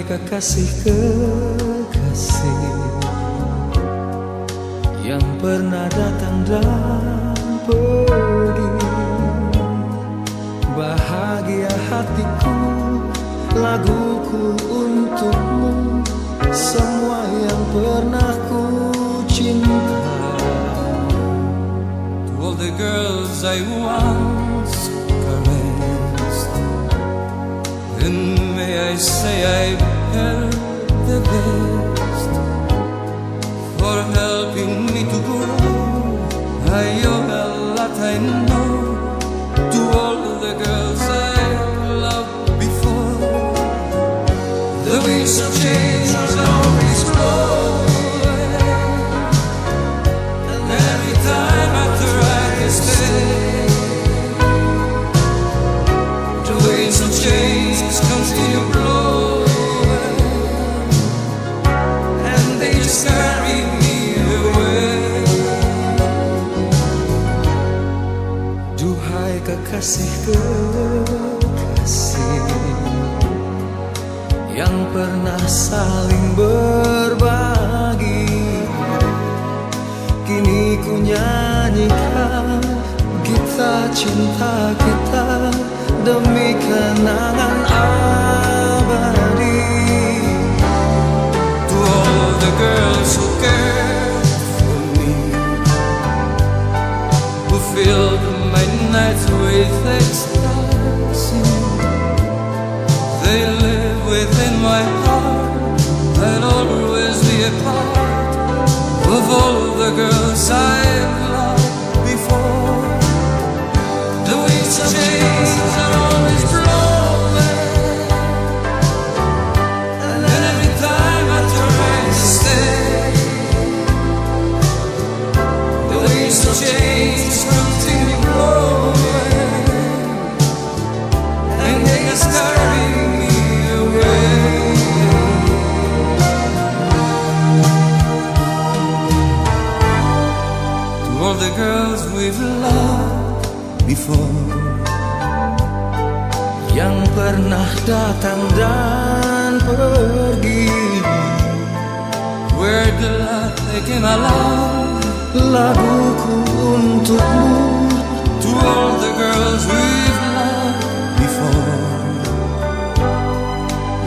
Duhai kekasih kekasih. Yang pernah datang dan pergi. Bahagia hatiku Laguku untukmu. Semua yang pernah ku cinta. To all the girls I once caressed. And may I say I've the best For helping me to grow. I owe a lot I know To all the girls I loved before The winds of change always blow Duhai kekasih Yang pernah saling berbagi. Kini ku nyanyikan Kita cinta kita Demi kenangan abadi with ecstasy. They live within my heart I'll always be a part all the girls we've loved before. Yang pernah datang dan pergi. Where the love came along Laguku untukmu. To all the girls we've loved before.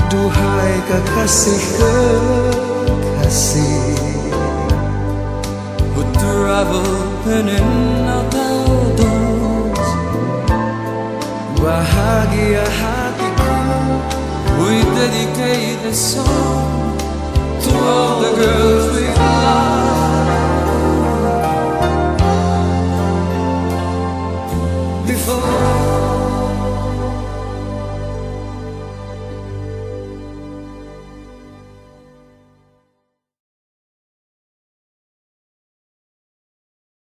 Duhai kekasih kekasih travel Before